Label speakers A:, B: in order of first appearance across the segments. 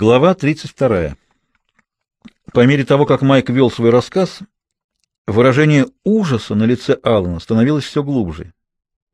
A: Глава 32. По мере того, как Майк вел свой рассказ, выражение ужаса на лице Аллана становилось все глубже.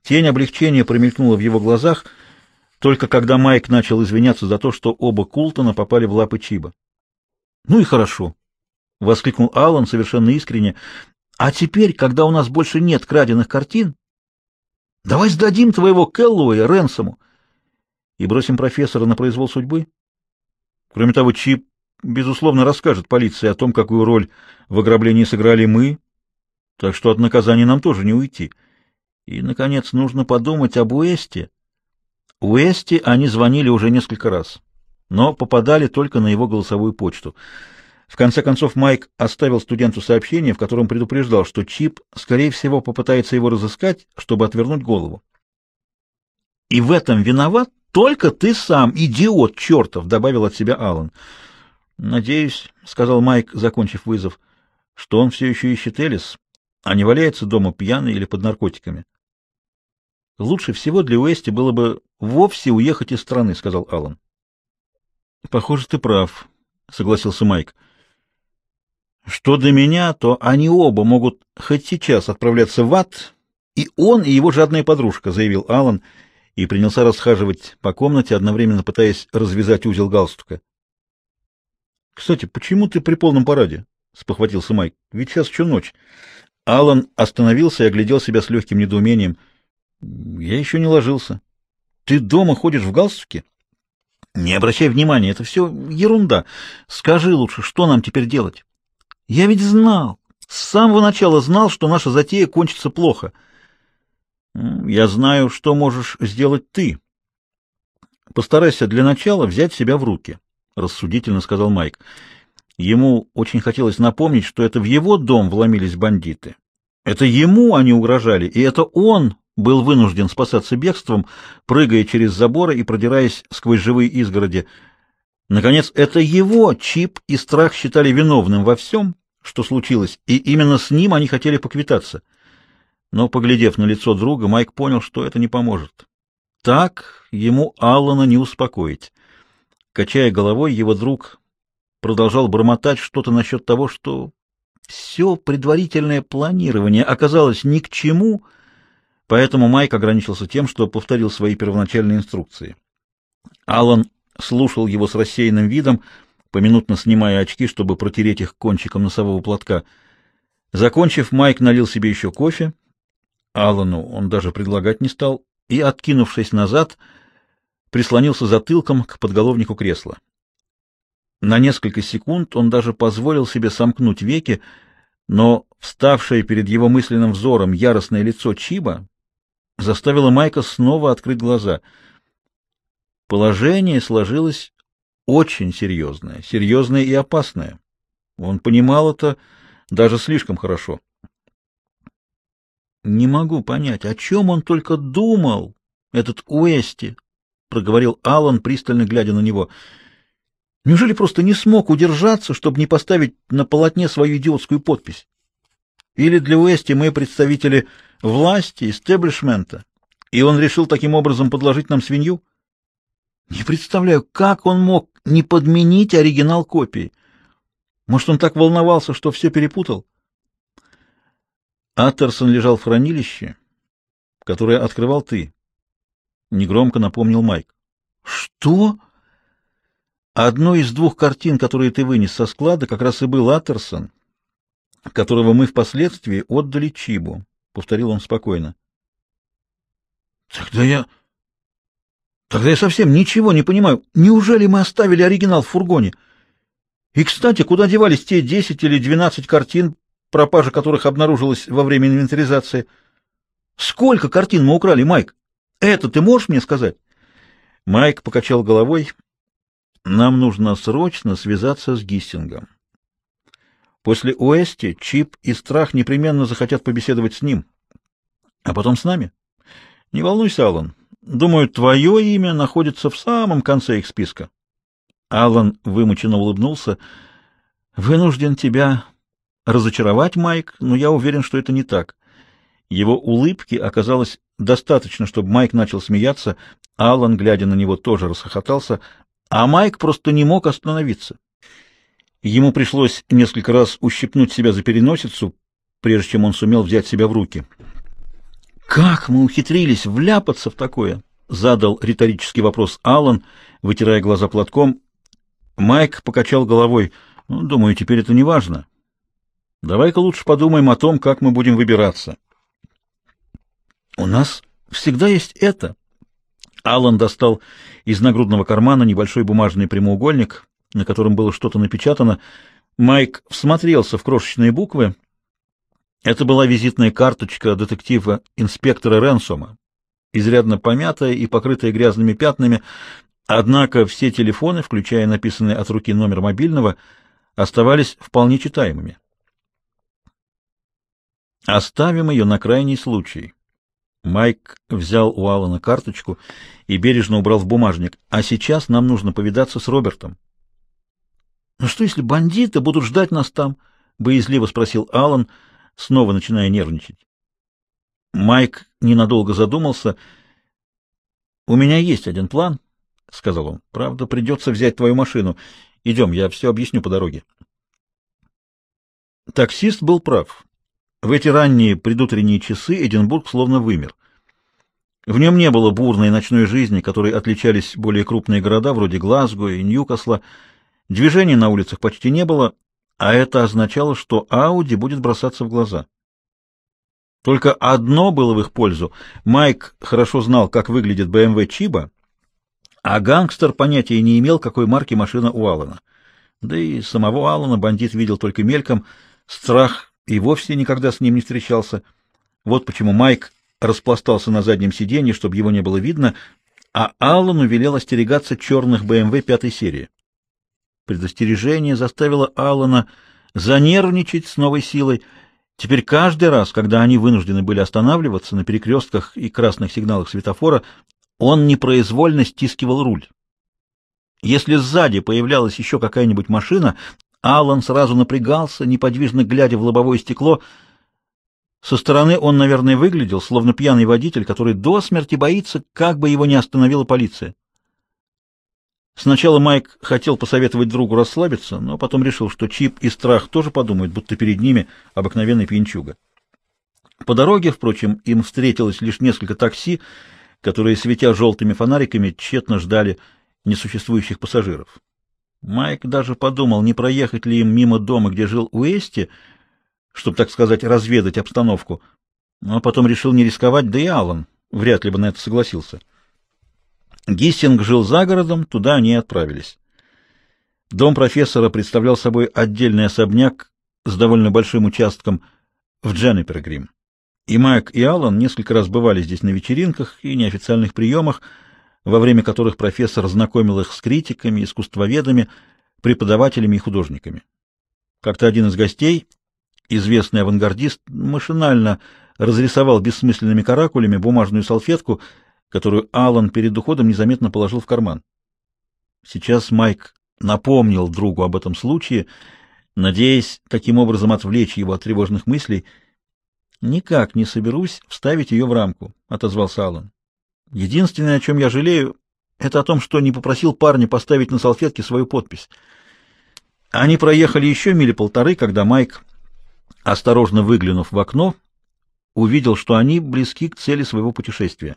A: Тень облегчения промелькнула в его глазах, только когда Майк начал извиняться за то, что оба Култона попали в лапы Чиба. «Ну и хорошо», — воскликнул Аллан совершенно искренне. «А теперь, когда у нас больше нет краденных картин, давай сдадим твоего Кэллоуя Ренсому и бросим профессора на произвол судьбы». Кроме того, Чип, безусловно, расскажет полиции о том, какую роль в ограблении сыграли мы, так что от наказания нам тоже не уйти. И, наконец, нужно подумать об Уэсте. Уэсте они звонили уже несколько раз, но попадали только на его голосовую почту. В конце концов, Майк оставил студенту сообщение, в котором предупреждал, что Чип, скорее всего, попытается его разыскать, чтобы отвернуть голову. И в этом виноват только ты сам, идиот чертов, добавил от себя Аллан. Надеюсь, сказал Майк, закончив вызов, что он все еще ищет Элис, а не валяется дома пьяный или под наркотиками. Лучше всего для Уэсти было бы вовсе уехать из страны, сказал Аллан. Похоже, ты прав, согласился Майк. Что до меня, то они оба могут хоть сейчас отправляться в ад, и он, и его жадная подружка, заявил Аллан и принялся расхаживать по комнате, одновременно пытаясь развязать узел галстука. — Кстати, почему ты при полном параде? — спохватился Майк. — Ведь сейчас еще ночь. Алан остановился и оглядел себя с легким недоумением. — Я еще не ложился. — Ты дома ходишь в галстуке? — Не обращай внимания, это все ерунда. Скажи лучше, что нам теперь делать? — Я ведь знал, с самого начала знал, что наша затея кончится плохо — я знаю, что можешь сделать ты. Постарайся для начала взять себя в руки, рассудительно сказал Майк. Ему очень хотелось напомнить, что это в его дом вломились бандиты. Это ему они угрожали, и это он был вынужден спасаться бегством, прыгая через заборы и продираясь сквозь живые изгороди. Наконец, это его Чип и Страх считали виновным во всем, что случилось, и именно с ним они хотели поквитаться. Но, поглядев на лицо друга, Майк понял, что это не поможет. Так ему Аллана не успокоить. Качая головой, его друг продолжал бормотать что-то насчет того, что все предварительное планирование оказалось ни к чему, поэтому Майк ограничился тем, что повторил свои первоначальные инструкции. Аллан слушал его с рассеянным видом, поминутно снимая очки, чтобы протереть их кончиком носового платка. Закончив, Майк налил себе еще кофе Аллану он даже предлагать не стал и, откинувшись назад, прислонился затылком к подголовнику кресла. На несколько секунд он даже позволил себе сомкнуть веки, но вставшее перед его мысленным взором яростное лицо Чиба заставило Майка снова открыть глаза. Положение сложилось очень серьезное, серьезное и опасное. Он понимал это даже слишком хорошо. Не могу понять, о чем он только думал, этот Уэсти, проговорил Аллан, пристально глядя на него. Неужели просто не смог удержаться, чтобы не поставить на полотне свою идиотскую подпись? Или для Уэсти мы представители власти, истеблишмента, и он решил таким образом подложить нам свинью? Не представляю, как он мог не подменить оригинал копии. Может, он так волновался, что все перепутал? Аттерсон лежал в хранилище, которое открывал ты. Негромко напомнил Майк. Что? Одной из двух картин, которые ты вынес со склада, как раз и был Аттерсон, которого мы впоследствии отдали Чибу, повторил он спокойно. Тогда я Тогда я совсем ничего не понимаю. Неужели мы оставили оригинал в фургоне? И, кстати, куда девались те десять или двенадцать картин, пропажа которых обнаружилась во время инвентаризации. Сколько картин мы украли, Майк? Это ты можешь мне сказать? Майк покачал головой. Нам нужно срочно связаться с Гиссингом. После Уэсти Чип и Страх непременно захотят побеседовать с ним. А потом с нами. Не волнуйся, Аллан. Думаю, твое имя находится в самом конце их списка. Аллан вымученно улыбнулся. Вынужден тебя разочаровать Майк, но я уверен, что это не так. Его улыбки оказалось достаточно, чтобы Майк начал смеяться. Аллан, глядя на него, тоже расхохотался. а Майк просто не мог остановиться. Ему пришлось несколько раз ущипнуть себя за переносицу, прежде чем он сумел взять себя в руки. «Как мы ухитрились вляпаться в такое?» — задал риторический вопрос Аллан, вытирая глаза платком. Майк покачал головой. «Ну, думаю, теперь это не важно. Давай-ка лучше подумаем о том, как мы будем выбираться». «У нас всегда есть это». Аллан достал из нагрудного кармана небольшой бумажный прямоугольник, на котором было что-то напечатано. Майк всмотрелся в крошечные буквы. Это была визитная карточка детектива-инспектора Ренсома, изрядно помятая и покрытая грязными пятнами, однако все телефоны, включая написанный от руки номер мобильного, оставались вполне читаемыми. Оставим ее на крайний случай. Майк взял у Алана карточку и бережно убрал в бумажник. А сейчас нам нужно повидаться с Робертом. «Ну что, если бандиты будут ждать нас там?» — боязливо спросил Алан, снова начиная нервничать. Майк ненадолго задумался. «У меня есть один план», — сказал он. «Правда, придется взять твою машину. Идем, я все объясню по дороге». Таксист был прав. В эти ранние предутренние часы Эдинбург словно вымер. В нем не было бурной ночной жизни, которой отличались более крупные города вроде Глазго и Ньюкасла, Движения на улицах почти не было, а это означало, что Ауди будет бросаться в глаза. Только одно было в их пользу. Майк хорошо знал, как выглядит BMW Чиба, а гангстер понятия не имел, какой марки машина у Алана. Да и самого Алана бандит видел только мельком, страх и вовсе никогда с ним не встречался. Вот почему Майк распластался на заднем сиденье, чтобы его не было видно, а Аллану велел остерегаться черных BMW пятой серии. Предостережение заставило Алана занервничать с новой силой. Теперь каждый раз, когда они вынуждены были останавливаться на перекрестках и красных сигналах светофора, он непроизвольно стискивал руль. Если сзади появлялась еще какая-нибудь машина, Алан сразу напрягался, неподвижно глядя в лобовое стекло. Со стороны он, наверное, выглядел, словно пьяный водитель, который до смерти боится, как бы его не остановила полиция. Сначала Майк хотел посоветовать другу расслабиться, но потом решил, что Чип и Страх тоже подумают, будто перед ними обыкновенный пьянчуга. По дороге, впрочем, им встретилось лишь несколько такси, которые, светя желтыми фонариками, тщетно ждали несуществующих пассажиров. Майк даже подумал, не проехать ли им мимо дома, где жил Уэсти, чтобы, так сказать, разведать обстановку, но потом решил не рисковать, да и Аллан вряд ли бы на это согласился. Гиссинг жил за городом, туда они и отправились. Дом профессора представлял собой отдельный особняк с довольно большим участком в Дженнипергрим. И Майк, и Аллан несколько раз бывали здесь на вечеринках и неофициальных приемах, во время которых профессор знакомил их с критиками, искусствоведами, преподавателями и художниками. Как-то один из гостей, известный авангардист, машинально разрисовал бессмысленными каракулями бумажную салфетку — которую Алан перед уходом незаметно положил в карман. Сейчас Майк напомнил другу об этом случае, надеясь таким образом отвлечь его от тревожных мыслей. «Никак не соберусь вставить ее в рамку», — отозвался Алан. «Единственное, о чем я жалею, это о том, что не попросил парня поставить на салфетке свою подпись». Они проехали еще мили полторы, когда Майк, осторожно выглянув в окно, увидел, что они близки к цели своего путешествия.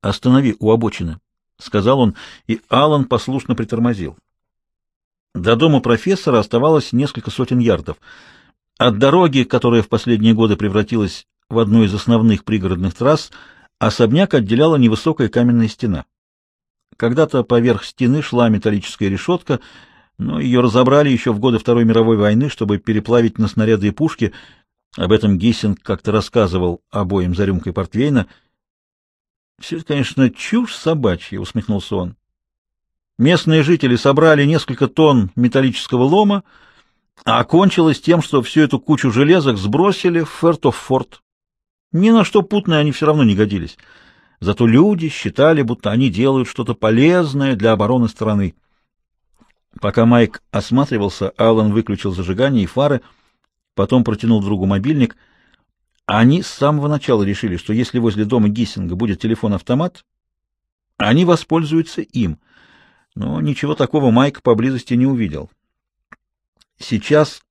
A: «Останови у обочины», — сказал он, и Алан послушно притормозил. До дома профессора оставалось несколько сотен ярдов. От дороги, которая в последние годы превратилась в одну из основных пригородных трасс, особняк отделяла невысокая каменная стена. Когда-то поверх стены шла металлическая решетка, но ее разобрали еще в годы Второй мировой войны, чтобы переплавить на снаряды и пушки. Об этом Гиссинг как-то рассказывал обоим за рюмкой портвейна — все это, конечно, чушь собачья, усмехнулся он. Местные жители собрали несколько тонн металлического лома, а окончилось тем, что всю эту кучу железок сбросили в Фертофорт. Ни на что путное они все равно не годились. Зато люди считали, будто они делают что-то полезное для обороны страны. Пока Майк осматривался, Аллан выключил зажигание и фары, потом протянул другу мобильник — они с самого начала решили, что если возле дома Гиссинга будет телефон-автомат, Они воспользуются им. Но ничего такого Майк поблизости не увидел. Сейчас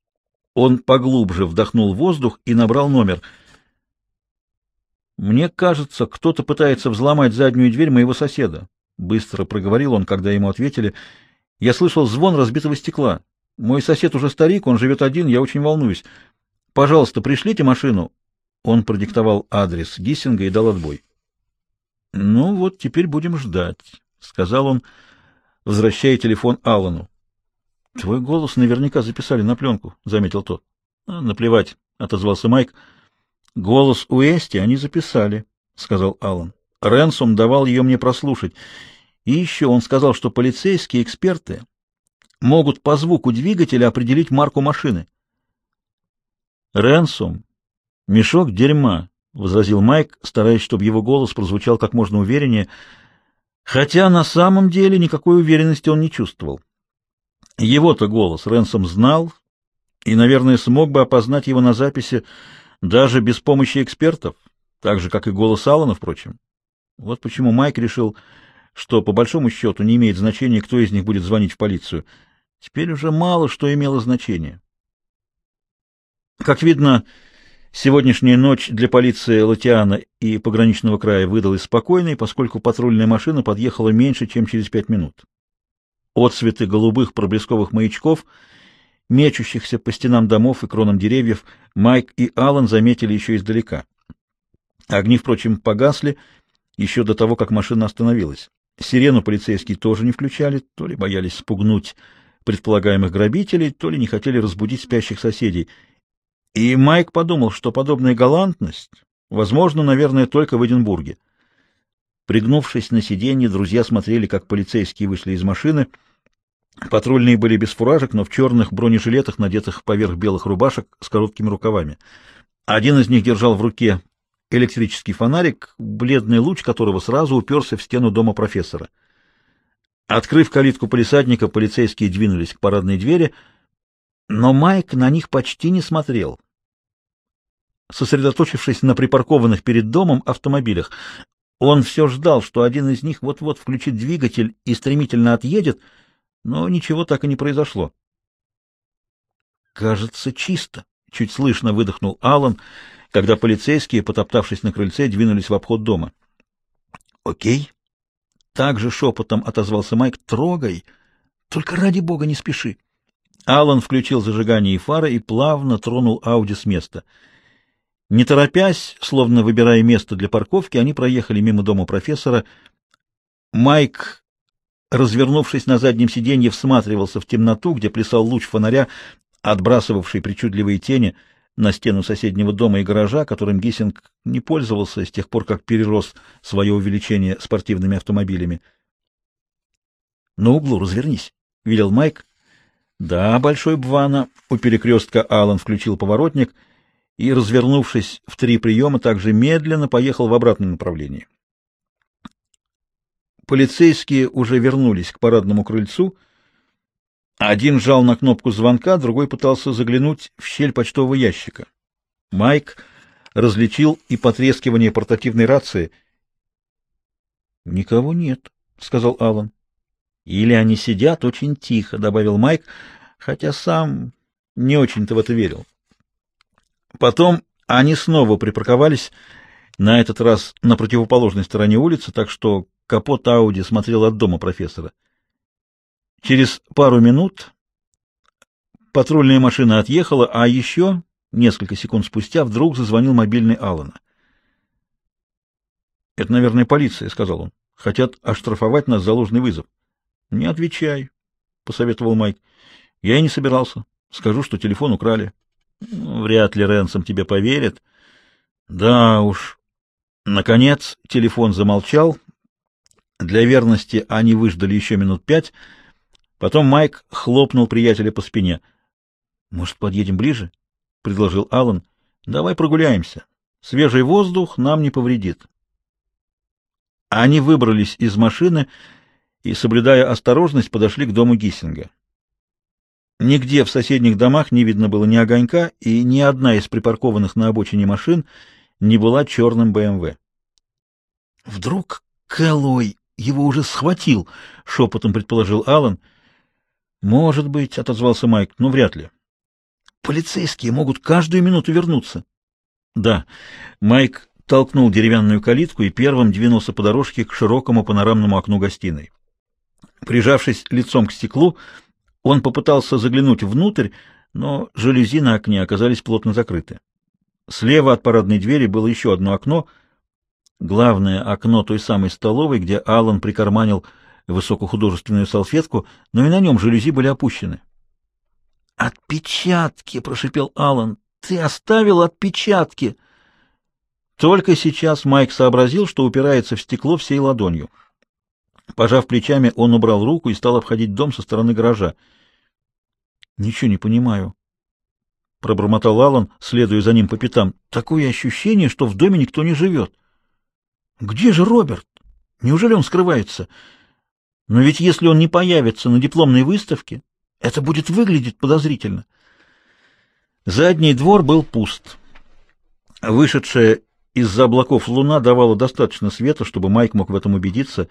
A: он поглубже вдохнул воздух и набрал номер. «Мне кажется, кто-то пытается взломать заднюю дверь моего соседа», — быстро проговорил он, когда ему ответили. «Я слышал звон разбитого стекла. Мой сосед уже старик, он живет один, я очень волнуюсь. Пожалуйста, пришлите машину». Он продиктовал адрес Гиссинга и дал отбой. «Ну вот, теперь будем ждать», — сказал он, возвращая телефон Аллану. «Твой голос наверняка записали на пленку», — заметил тот. «А, «Наплевать», — отозвался Майк. «Голос Уэсти они записали», — сказал Аллан. «Ренсом давал ее мне прослушать. И еще он сказал, что полицейские эксперты могут по звуку двигателя определить марку машины». «Ренсом — мешок дерьма», — возразил Майк, стараясь, чтобы его голос прозвучал как можно увереннее, хотя на самом деле никакой уверенности он не чувствовал. Его-то голос Ренсом знал и, наверное, смог бы опознать его на записи даже без помощи экспертов, так же, как и голос Аллана, впрочем. Вот почему Майк решил, что по большому счету не имеет значения, кто из них будет звонить в полицию. Теперь уже мало что имело значение. Как видно, сегодняшняя ночь для полиции Латиана и пограничного края выдалась спокойной, поскольку патрульная машина подъехала меньше, чем через пять минут. Отцветы голубых проблесковых маячков, мечущихся по стенам домов и кронам деревьев, Майк и Аллан заметили еще издалека. Огни, впрочем, погасли еще до того, как машина остановилась. Сирену полицейские тоже не включали, то ли боялись спугнуть предполагаемых грабителей, то ли не хотели разбудить спящих соседей. И Майк подумал, что подобная галантность возможно, наверное, только в Эдинбурге. Пригнувшись на сиденье, друзья смотрели, как полицейские вышли из машины — Патрульные были без фуражек, но в черных бронежилетах, надетых поверх белых рубашек с короткими рукавами. Один из них держал в руке электрический фонарик, бледный луч которого сразу уперся в стену дома профессора. Открыв калитку полисадника, полицейские двинулись к парадной двери, но Майк на них почти не смотрел. Сосредоточившись на припаркованных перед домом автомобилях, он все ждал, что один из них вот-вот включит двигатель и стремительно отъедет — но ничего так и не произошло. «Кажется, чисто», — чуть слышно выдохнул Алан, когда полицейские, потоптавшись на крыльце, двинулись в обход дома. «Окей». Так же шепотом отозвался Майк. «Трогай. Только ради бога не спеши». Алан включил зажигание и фары и плавно тронул Ауди с места. Не торопясь, словно выбирая место для парковки, они проехали мимо дома профессора. Майк развернувшись на заднем сиденье, всматривался в темноту, где плясал луч фонаря, отбрасывавший причудливые тени на стену соседнего дома и гаража, которым Гиссинг не пользовался с тех пор, как перерос свое увеличение спортивными автомобилями. — На углу развернись, — велел Майк. — Да, большой Бвана. У перекрестка Алан включил поворотник и, развернувшись в три приема, также медленно поехал в обратном направлении. Полицейские уже вернулись к парадному крыльцу. Один жал на кнопку звонка, другой пытался заглянуть в щель почтового ящика. Майк различил и потрескивание портативной рации. «Никого нет», — сказал Алан. «Или они сидят очень тихо», — добавил Майк, хотя сам не очень-то в это верил. Потом они снова припарковались, на этот раз на противоположной стороне улицы, так что Капот Ауди смотрел от дома профессора. Через пару минут патрульная машина отъехала, а еще несколько секунд спустя вдруг зазвонил мобильный Алана. «Это, наверное, полиция», — сказал он. «Хотят оштрафовать нас за ложный вызов». «Не отвечай», — посоветовал Майк. «Я и не собирался. Скажу, что телефон украли». «Вряд ли Ренсом тебе поверит». «Да уж». Наконец телефон замолчал, для верности они выждали еще минут пять. Потом Майк хлопнул приятеля по спине. — Может, подъедем ближе? — предложил Аллан. — Давай прогуляемся. Свежий воздух нам не повредит. Они выбрались из машины и, соблюдая осторожность, подошли к дому Гиссинга. Нигде в соседних домах не видно было ни огонька, и ни одна из припаркованных на обочине машин не была черным БМВ. Вдруг Кэллоуи его уже схватил, — шепотом предположил Аллан. — Может быть, — отозвался Майк, — но вряд ли. Полицейские могут каждую минуту вернуться. — Да. Майк толкнул деревянную калитку и первым двинулся по дорожке к широкому панорамному окну гостиной. Прижавшись лицом к стеклу, он попытался заглянуть внутрь, но жалюзи на окне оказались плотно закрыты. Слева от парадной двери было еще одно окно, главное окно той самой столовой, где Аллан прикарманил высокохудожественную салфетку, но и на нем жалюзи были опущены. «Отпечатки!» — прошипел Аллан. «Ты оставил отпечатки!» Только сейчас Майк сообразил, что упирается в стекло всей ладонью. Пожав плечами, он убрал руку и стал обходить дом со стороны гаража. Ничего не понимаю. Пробормотал Аллан, следуя за ним по пятам. Такое ощущение, что в доме никто не живет. Где же Роберт? Неужели он скрывается? Но ведь если он не появится на дипломной выставке, это будет выглядеть подозрительно. Задний двор был пуст. Вышедшая из-за облаков луна давала достаточно света, чтобы Майк мог в этом убедиться.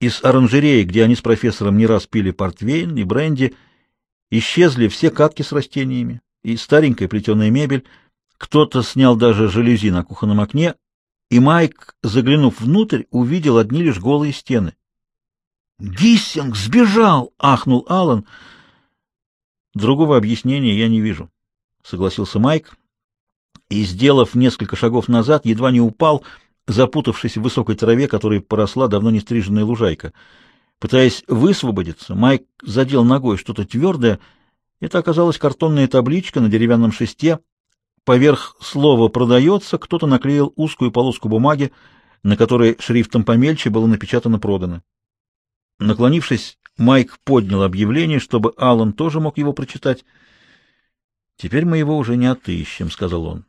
A: Из оранжереи, где они с профессором не раз пили портвейн и бренди, Исчезли все катки с растениями и старенькая плетеная мебель. Кто-то снял даже жалюзи на кухонном окне, и Майк, заглянув внутрь, увидел одни лишь голые стены. «Гиссинг сбежал!» — ахнул Аллан. «Другого объяснения я не вижу», — согласился Майк, и, сделав несколько шагов назад, едва не упал, запутавшись в высокой траве, которой поросла давно не стриженная лужайка — Пытаясь высвободиться, Майк задел ногой что-то твердое. Это оказалась картонная табличка на деревянном шесте. Поверх слова «продается» кто-то наклеил узкую полоску бумаги, на которой шрифтом помельче было напечатано «продано». Наклонившись, Майк поднял объявление, чтобы Аллан тоже мог его прочитать. «Теперь мы его уже не отыщем», — сказал он.